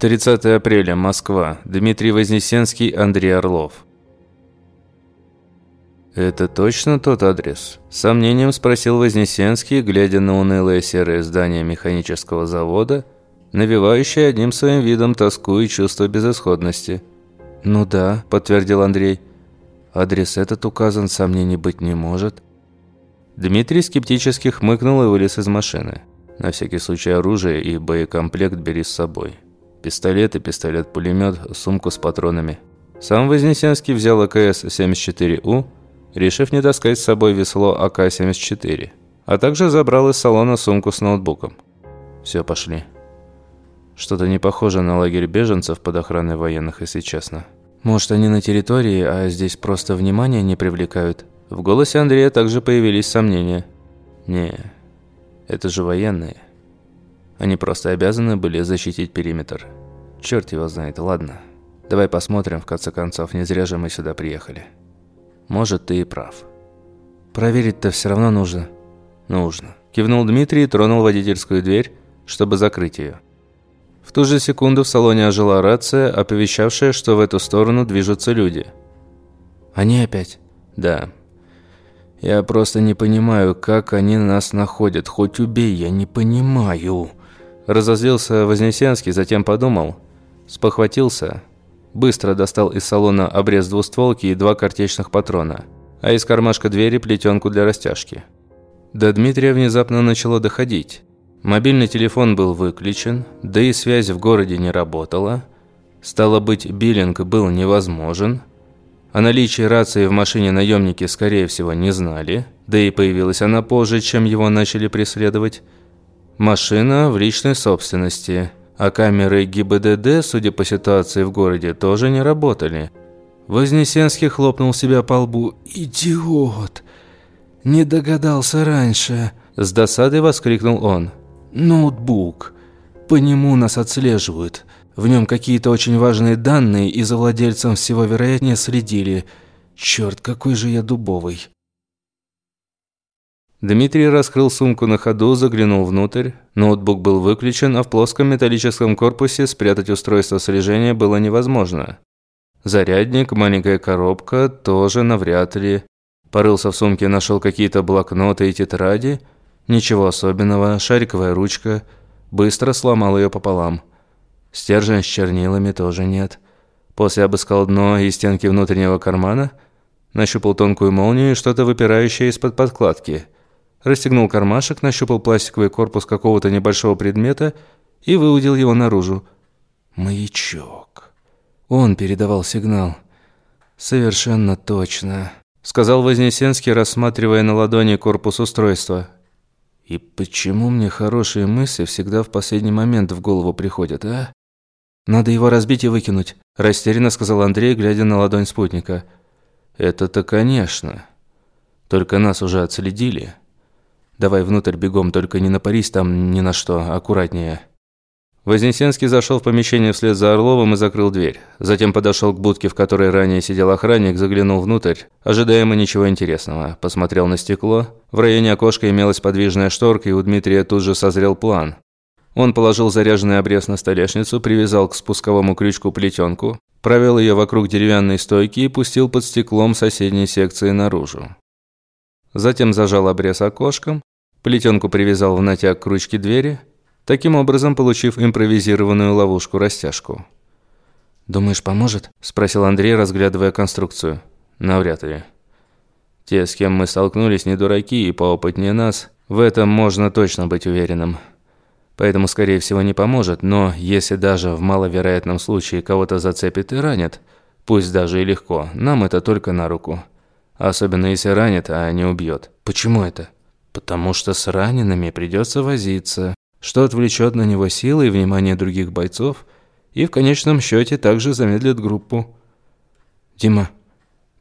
30 апреля, Москва. Дмитрий Вознесенский, Андрей Орлов. «Это точно тот адрес?» С сомнением спросил Вознесенский, глядя на унылое серое здание механического завода, навевающее одним своим видом тоску и чувство безысходности. «Ну да», – подтвердил Андрей. «Адрес этот указан, сомнений быть не может». Дмитрий скептически хмыкнул и вылез из машины. На всякий случай оружие и боекомплект бери с собой. Пистолет и пистолет-пулемет, сумку с патронами. Сам Вознесенский взял АКС-74У, решив не таскать с собой весло АК-74, а также забрал из салона сумку с ноутбуком. Все, пошли. Что-то не похоже на лагерь беженцев под охраной военных, если честно. Может, они на территории, а здесь просто внимание не привлекают? В голосе Андрея также появились сомнения. Не, это же военные. Они просто обязаны были защитить периметр. Черт его знает, ладно. Давай посмотрим, в конце концов, не зря же мы сюда приехали. Может, ты и прав. Проверить-то все равно нужно. Нужно. Кивнул Дмитрий и тронул водительскую дверь, чтобы закрыть ее. В ту же секунду в салоне ожила рация, оповещавшая, что в эту сторону движутся люди. «Они опять?» «Да. Я просто не понимаю, как они нас находят. Хоть убей, я не понимаю». Разозлился Вознесенский, затем подумал, спохватился, быстро достал из салона обрез двустволки и два картечных патрона, а из кармашка двери плетенку для растяжки. До Дмитрия внезапно начало доходить. Мобильный телефон был выключен, да и связь в городе не работала. Стало быть, биллинг был невозможен. О наличии рации в машине наемники, скорее всего, не знали, да и появилась она позже, чем его начали преследовать. Машина в личной собственности, а камеры ГИБДД, судя по ситуации в городе, тоже не работали. Вознесенский хлопнул себя по лбу. «Идиот! Не догадался раньше!» С досадой воскликнул он. «Ноутбук. По нему нас отслеживают. В нем какие-то очень важные данные, и за владельцем всего вероятнее следили. Черт, какой же я дубовый!» Дмитрий раскрыл сумку на ходу, заглянул внутрь. Ноутбук был выключен, а в плоском металлическом корпусе спрятать устройство слежения было невозможно. Зарядник, маленькая коробка тоже навряд ли. Порылся в сумке, нашел какие-то блокноты и тетради. Ничего особенного, шариковая ручка. Быстро сломал ее пополам. Стержень с чернилами тоже нет. После обыскал дно и стенки внутреннего кармана. Нащупал тонкую молнию и что-то выпирающее из-под подкладки – расстегнул кармашек, нащупал пластиковый корпус какого-то небольшого предмета и выудил его наружу. «Маячок. Он передавал сигнал. Совершенно точно», — сказал Вознесенский, рассматривая на ладони корпус устройства. «И почему мне хорошие мысли всегда в последний момент в голову приходят, а?» «Надо его разбить и выкинуть», – растерянно сказал Андрей, глядя на ладонь спутника. «Это-то конечно. Только нас уже отследили. Давай внутрь бегом, только не напарись там ни на что, аккуратнее». Вознесенский зашел в помещение вслед за Орловым и закрыл дверь. Затем подошел к будке, в которой ранее сидел охранник, заглянул внутрь, ожидаемо ничего интересного. Посмотрел на стекло. В районе окошка имелась подвижная шторка, и у Дмитрия тут же созрел план. Он положил заряженный обрез на столешницу, привязал к спусковому крючку плетенку, провел ее вокруг деревянной стойки и пустил под стеклом соседней секции наружу. Затем зажал обрез окошком, Плетенку привязал в натяг к ручке двери, таким образом получив импровизированную ловушку-растяжку. «Думаешь, поможет?» – спросил Андрей, разглядывая конструкцию. «Навряд ли. Те, с кем мы столкнулись, не дураки и поопытнее нас. В этом можно точно быть уверенным. Поэтому, скорее всего, не поможет, но если даже в маловероятном случае кого-то зацепит и ранит, пусть даже и легко, нам это только на руку. Особенно если ранит, а не убьет. Почему это?» Потому что с ранеными придется возиться, что отвлечет на него силы и внимание других бойцов и в конечном счете также замедлит группу. «Дима,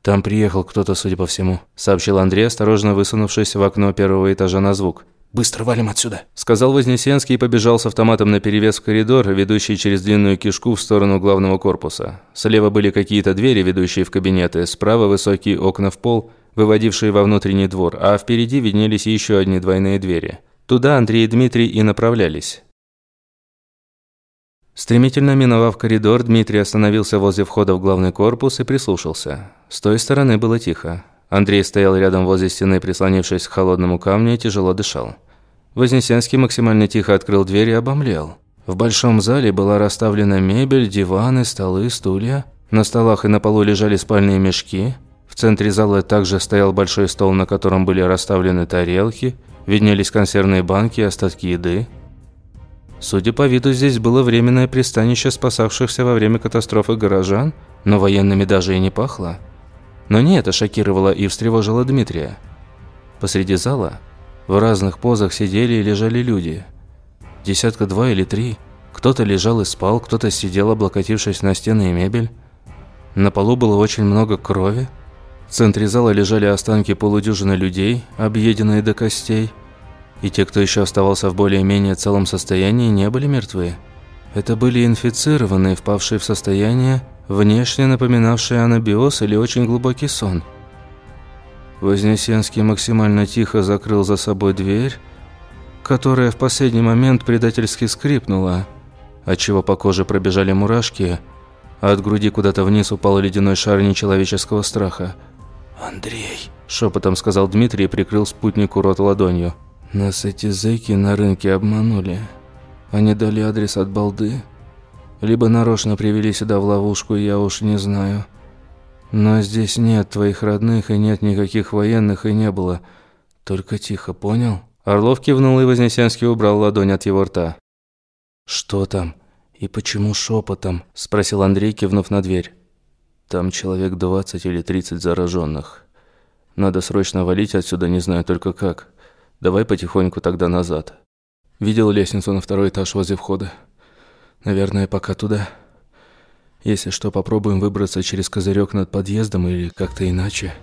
там приехал кто-то, судя по всему», – сообщил Андрей, осторожно высунувшись в окно первого этажа на звук. «Быстро валим отсюда», – сказал Вознесенский и побежал с автоматом наперевес в коридор, ведущий через длинную кишку в сторону главного корпуса. Слева были какие-то двери, ведущие в кабинеты, справа высокие окна в пол – выводившие во внутренний двор, а впереди виднелись еще одни двойные двери. Туда Андрей и Дмитрий и направлялись. Стремительно миновав коридор, Дмитрий остановился возле входа в главный корпус и прислушался. С той стороны было тихо. Андрей стоял рядом возле стены, прислонившись к холодному камню и тяжело дышал. Вознесенский максимально тихо открыл дверь и обомлел. В большом зале была расставлена мебель, диваны, столы, стулья. На столах и на полу лежали спальные мешки. В центре зала также стоял большой стол, на котором были расставлены тарелки, виднелись консервные банки и остатки еды. Судя по виду, здесь было временное пристанище спасавшихся во время катастрофы горожан, но военными даже и не пахло. Но не это шокировало и встревожило Дмитрия. Посреди зала в разных позах сидели и лежали люди. Десятка два или три. Кто-то лежал и спал, кто-то сидел, облокотившись на стены и мебель. На полу было очень много крови. В центре зала лежали останки полудюжины людей, объеденные до костей – и те, кто еще оставался в более-менее целом состоянии, не были мертвы. Это были инфицированные, впавшие в состояние, внешне напоминавшие анабиоз или очень глубокий сон. Вознесенский максимально тихо закрыл за собой дверь, которая в последний момент предательски скрипнула, отчего по коже пробежали мурашки, а от груди куда-то вниз упал ледяной шар нечеловеческого страха. «Андрей!» – шепотом сказал Дмитрий и прикрыл спутнику рот ладонью. Нас эти зэки на рынке обманули. Они дали адрес от балды. Либо нарочно привели сюда в ловушку, я уж не знаю. Но здесь нет твоих родных и нет никаких военных и не было. Только тихо, понял? Орлов кивнул и Вознесенский убрал ладонь от его рта. «Что там? И почему шепотом?» – спросил Андрей, кивнув на дверь. «Там человек 20 или 30 зараженных. Надо срочно валить отсюда, не знаю только как. Давай потихоньку тогда назад. Видел лестницу на второй этаж возле входа. Наверное, пока туда. Если что, попробуем выбраться через козырек над подъездом или как-то иначе.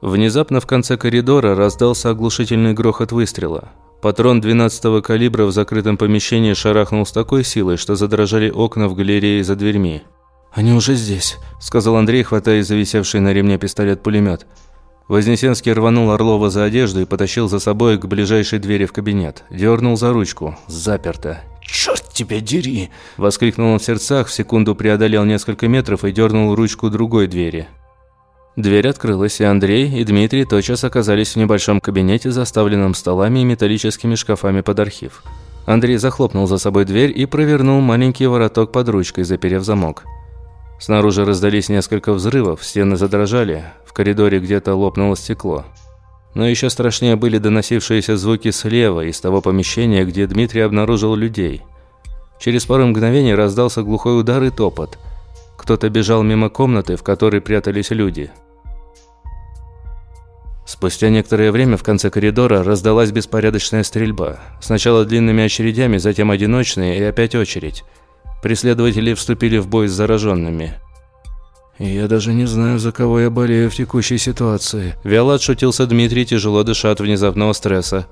Внезапно в конце коридора раздался оглушительный грохот выстрела. Патрон 12-го калибра в закрытом помещении шарахнул с такой силой, что задрожали окна в галерее за дверьми. «Они уже здесь», – сказал Андрей, хватая зависевший на ремне пистолет-пулемет. Вознесенский рванул Орлова за одежду и потащил за собой к ближайшей двери в кабинет. Дернул за ручку. Заперто. «Черт тебя дери!» Воскликнул он в сердцах, в секунду преодолел несколько метров и дернул ручку другой двери. Дверь открылась, и Андрей и Дмитрий тотчас оказались в небольшом кабинете, заставленном столами и металлическими шкафами под архив. Андрей захлопнул за собой дверь и провернул маленький вороток под ручкой, заперев замок. Снаружи раздались несколько взрывов, стены задрожали, в коридоре где-то лопнуло стекло. Но еще страшнее были доносившиеся звуки слева, из того помещения, где Дмитрий обнаружил людей. Через пару мгновений раздался глухой удар и топот. Кто-то бежал мимо комнаты, в которой прятались люди. Спустя некоторое время в конце коридора раздалась беспорядочная стрельба. Сначала длинными очередями, затем одиночные и опять очередь – Преследователи вступили в бой с зараженными. «Я даже не знаю, за кого я болею в текущей ситуации», – вяло отшутился Дмитрий, тяжело дыша от внезапного стресса.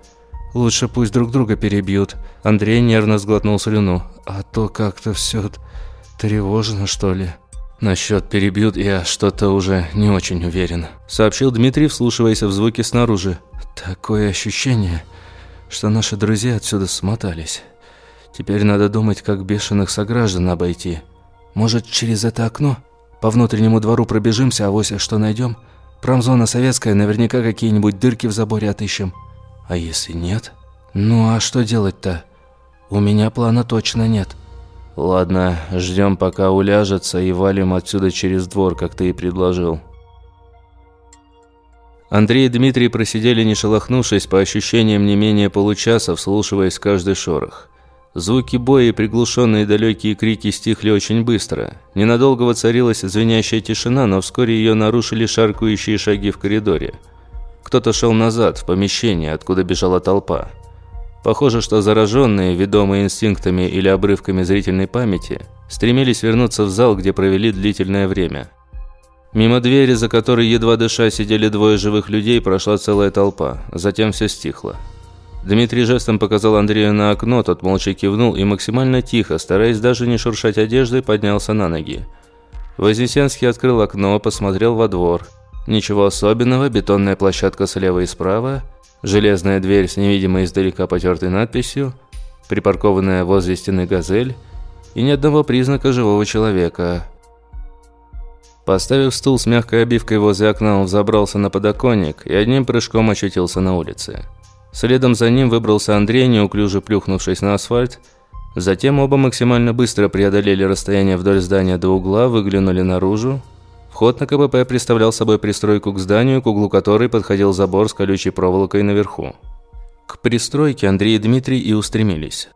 «Лучше пусть друг друга перебьют». Андрей нервно сглотнул слюну. «А то как-то все тревожно, что ли». «Насчет перебьют я что-то уже не очень уверен», – сообщил Дмитрий, вслушиваясь в звуки снаружи. «Такое ощущение, что наши друзья отсюда смотались». Теперь надо думать, как бешеных сограждан обойти. Может, через это окно? По внутреннему двору пробежимся, а вось что найдем? Промзона советская, наверняка какие-нибудь дырки в заборе отыщем. А если нет? Ну а что делать-то? У меня плана точно нет. Ладно, ждем пока уляжется и валим отсюда через двор, как ты и предложил. Андрей и Дмитрий просидели не шелохнувшись, по ощущениям не менее получаса, вслушиваясь в каждый шорох. Звуки боя и приглушенные далекие крики стихли очень быстро. Ненадолго воцарилась звенящая тишина, но вскоре ее нарушили шаркающие шаги в коридоре. Кто-то шел назад, в помещение, откуда бежала толпа. Похоже, что зараженные, ведомые инстинктами или обрывками зрительной памяти, стремились вернуться в зал, где провели длительное время. Мимо двери, за которой едва дыша сидели двое живых людей, прошла целая толпа. Затем все стихло. Дмитрий жестом показал Андрею на окно, тот молча кивнул и максимально тихо, стараясь даже не шуршать одеждой, поднялся на ноги. Вознесенский открыл окно, посмотрел во двор. Ничего особенного, бетонная площадка слева и справа, железная дверь с невидимой издалека потертой надписью. припаркованная возле стены «Газель» и ни одного признака живого человека. Поставив стул с мягкой обивкой возле окна, он взобрался на подоконник и одним прыжком очутился на улице. Следом за ним выбрался Андрей, неуклюже плюхнувшись на асфальт. Затем оба максимально быстро преодолели расстояние вдоль здания до угла, выглянули наружу. Вход на КПП представлял собой пристройку к зданию, к углу которой подходил забор с колючей проволокой наверху. К пристройке Андрей и Дмитрий и устремились.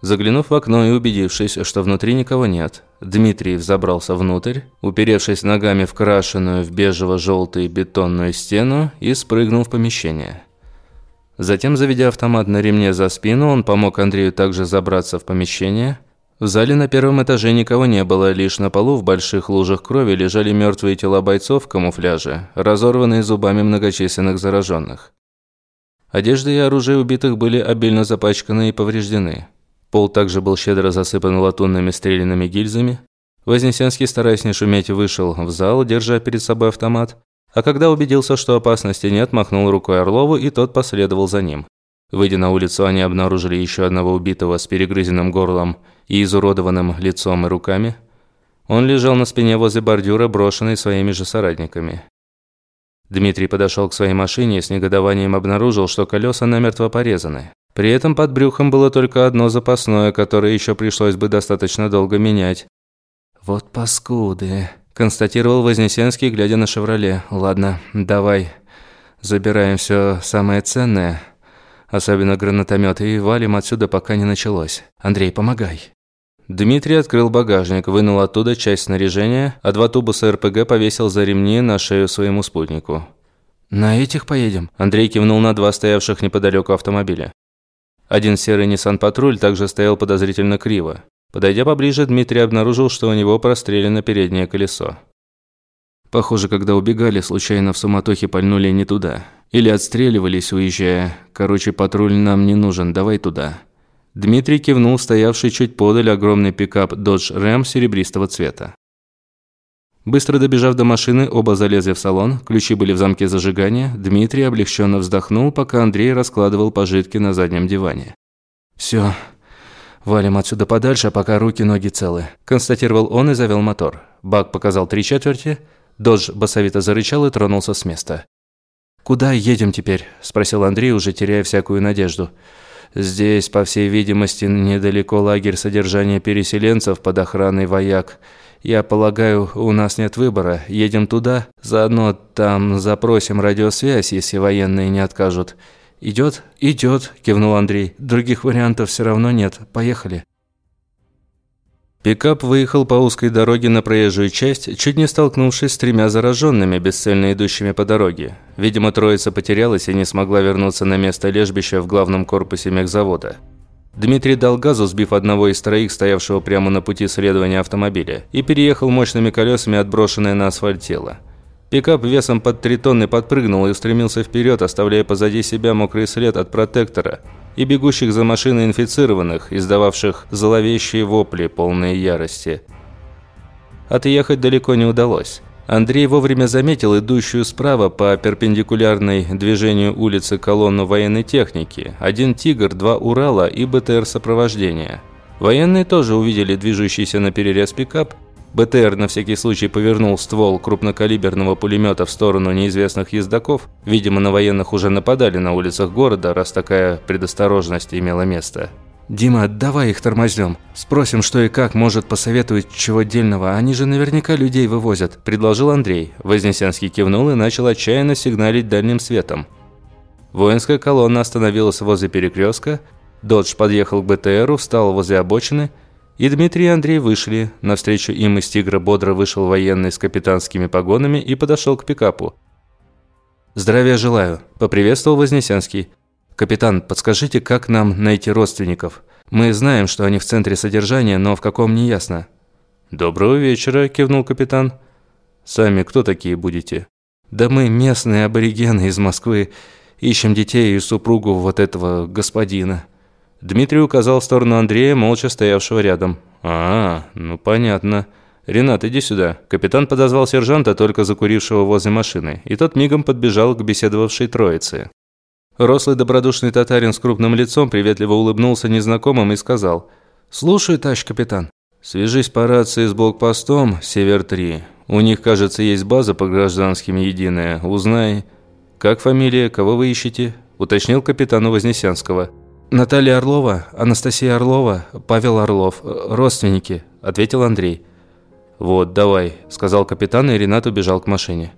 Заглянув в окно и убедившись, что внутри никого нет, Дмитрий взобрался внутрь, уперевшись ногами в крашеную в бежево-желтый бетонную стену и спрыгнул в помещение. Затем, заведя автомат на ремне за спину, он помог Андрею также забраться в помещение. В зале на первом этаже никого не было, лишь на полу в больших лужах крови лежали мертвые тела бойцов в камуфляже, разорванные зубами многочисленных зараженных. Одежда и оружие убитых были обильно запачканы и повреждены. Пол также был щедро засыпан латунными стрелянными гильзами. Вознесенский, стараясь не шуметь, вышел в зал, держа перед собой автомат. А когда убедился, что опасности нет, махнул рукой Орлову, и тот последовал за ним. Выйдя на улицу, они обнаружили еще одного убитого с перегрызенным горлом и изуродованным лицом и руками. Он лежал на спине возле бордюра, брошенный своими же соратниками. Дмитрий подошел к своей машине и с негодованием обнаружил, что колеса намертво порезаны. При этом под брюхом было только одно запасное, которое еще пришлось бы достаточно долго менять. «Вот паскуды», – констатировал Вознесенский, глядя на «Шевроле». «Ладно, давай, забираем все самое ценное, особенно гранатомет, и валим отсюда, пока не началось. Андрей, помогай». Дмитрий открыл багажник, вынул оттуда часть снаряжения, а два тубуса РПГ повесил за ремни на шею своему спутнику. «На этих поедем?» Андрей кивнул на два стоявших неподалеку автомобиля. Один серый Nissan Патруль также стоял подозрительно криво. Подойдя поближе, Дмитрий обнаружил, что у него прострелено переднее колесо. Похоже, когда убегали, случайно в суматохе пальнули не туда. Или отстреливались, уезжая. Короче, патруль нам не нужен, давай туда. Дмитрий кивнул стоявший чуть подаль огромный пикап Dodge Ram серебристого цвета. Быстро добежав до машины, оба залезли в салон, ключи были в замке зажигания. Дмитрий облегченно вздохнул, пока Андрей раскладывал пожитки на заднем диване. «Все, валим отсюда подальше, пока руки-ноги целы», – констатировал он и завел мотор. Бак показал три четверти, Додж басовито зарычал и тронулся с места. «Куда едем теперь?» – спросил Андрей, уже теряя всякую надежду. «Здесь, по всей видимости, недалеко лагерь содержания переселенцев под охраной вояк. Я полагаю, у нас нет выбора. Едем туда, заодно там запросим радиосвязь, если военные не откажут. Идет? Идет, кивнул Андрей. Других вариантов все равно нет. Поехали. Пикап выехал по узкой дороге на проезжую часть, чуть не столкнувшись с тремя зараженными, бесцельно идущими по дороге. Видимо, троица потерялась и не смогла вернуться на место лежбища в главном корпусе мехзавода. Дмитрий дал газу, сбив одного из троих, стоявшего прямо на пути следования автомобиля, и переехал мощными колесами отброшенное на асфальт тело. Пикап весом под три тонны подпрыгнул и устремился вперед, оставляя позади себя мокрый след от протектора и бегущих за машиной инфицированных, издававших зловещие вопли, полные ярости. Отъехать далеко не удалось. Андрей вовремя заметил идущую справа по перпендикулярной движению улицы колонну военной техники. Один «Тигр», два «Урала» и БТР сопровождения. Военные тоже увидели движущийся на перерез пикап. БТР на всякий случай повернул ствол крупнокалиберного пулемета в сторону неизвестных ездаков. Видимо, на военных уже нападали на улицах города, раз такая предосторожность имела место. «Дима, давай их тормознем. Спросим, что и как может посоветовать чего дельного. Они же наверняка людей вывозят», – предложил Андрей. Вознесенский кивнул и начал отчаянно сигналить дальним светом. Воинская колонна остановилась возле перекрестка. Додж подъехал к БТРу, встал возле обочины. И Дмитрий и Андрей вышли. Навстречу им из «Тигра» бодро вышел военный с капитанскими погонами и подошел к пикапу. «Здравия желаю», – поприветствовал Вознесенский. «Капитан, подскажите, как нам найти родственников? Мы знаем, что они в центре содержания, но в каком не ясно». «Доброго вечера», – кивнул капитан. «Сами кто такие будете?» «Да мы местные аборигены из Москвы. Ищем детей и супругу вот этого господина». Дмитрий указал в сторону Андрея, молча стоявшего рядом. «А, ну понятно. Ренат, иди сюда». Капитан подозвал сержанта, только закурившего возле машины, и тот мигом подбежал к беседовавшей троице. Рослый добродушный татарин с крупным лицом приветливо улыбнулся незнакомым и сказал «Слушаю, товарищ капитан». «Свяжись по рации с блокпостом Север-3. У них, кажется, есть база по гражданским единая. Узнай, как фамилия, кого вы ищете?» уточнил капитан у Вознесенского. «Наталья Орлова, Анастасия Орлова, Павел Орлов. Родственники», – ответил Андрей. «Вот, давай», – сказал капитан, и Ренат убежал к машине.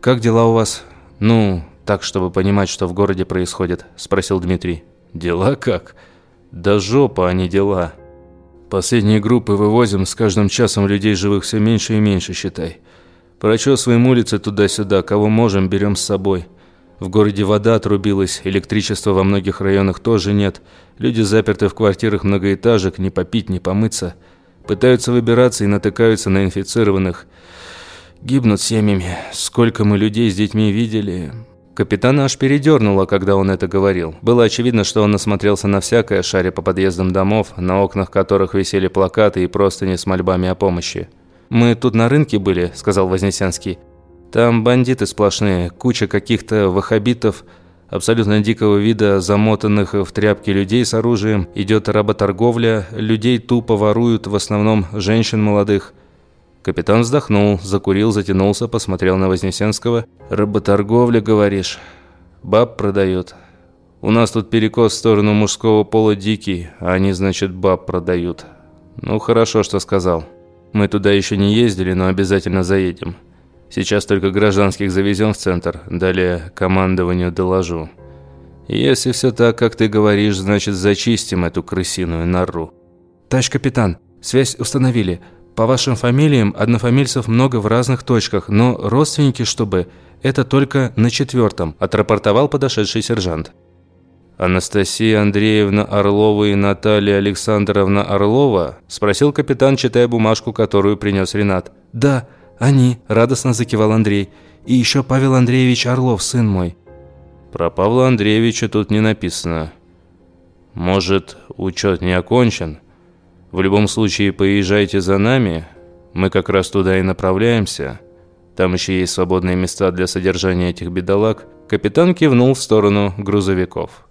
«Как дела у вас?» «Ну, так, чтобы понимать, что в городе происходит?» – спросил Дмитрий. «Дела как?» «Да жопа, а не дела. Последние группы вывозим, с каждым часом людей живых все меньше и меньше, считай. Прочесываем улицы туда-сюда, кого можем, берем с собой. В городе вода отрубилась, электричества во многих районах тоже нет. Люди заперты в квартирах многоэтажек, не попить, не помыться. Пытаются выбираться и натыкаются на инфицированных. Гибнут семьями. Сколько мы людей с детьми видели. Капитана аж передернуло, когда он это говорил. Было очевидно, что он насмотрелся на всякое, шаре по подъездам домов, на окнах которых висели плакаты и просто не с мольбами о помощи. «Мы тут на рынке были», – сказал Вознесенский. «Там бандиты сплошные, куча каких-то вахабитов, абсолютно дикого вида, замотанных в тряпки людей с оружием. Идет работорговля, людей тупо воруют, в основном женщин молодых». Капитан вздохнул, закурил, затянулся, посмотрел на Вознесенского. «Работорговля, говоришь? Баб продают. У нас тут перекос в сторону мужского пола дикий, а они, значит, баб продают. Ну, хорошо, что сказал. Мы туда еще не ездили, но обязательно заедем. Сейчас только гражданских завезем в центр, далее командованию доложу. Если все так, как ты говоришь, значит, зачистим эту крысиную нору». «Товарищ капитан, связь установили». По вашим фамилиям однофамильцев много в разных точках, но родственники, чтобы, это только на четвертом», – отрапортовал подошедший сержант. «Анастасия Андреевна Орлова и Наталья Александровна Орлова?» – спросил капитан, читая бумажку, которую принес Ренат. «Да, они», – радостно закивал Андрей. «И еще Павел Андреевич Орлов, сын мой». «Про Павла Андреевича тут не написано. Может, учет не окончен?» В любом случае, поезжайте за нами. Мы как раз туда и направляемся. Там еще есть свободные места для содержания этих бедолаг. Капитан кивнул в сторону грузовиков.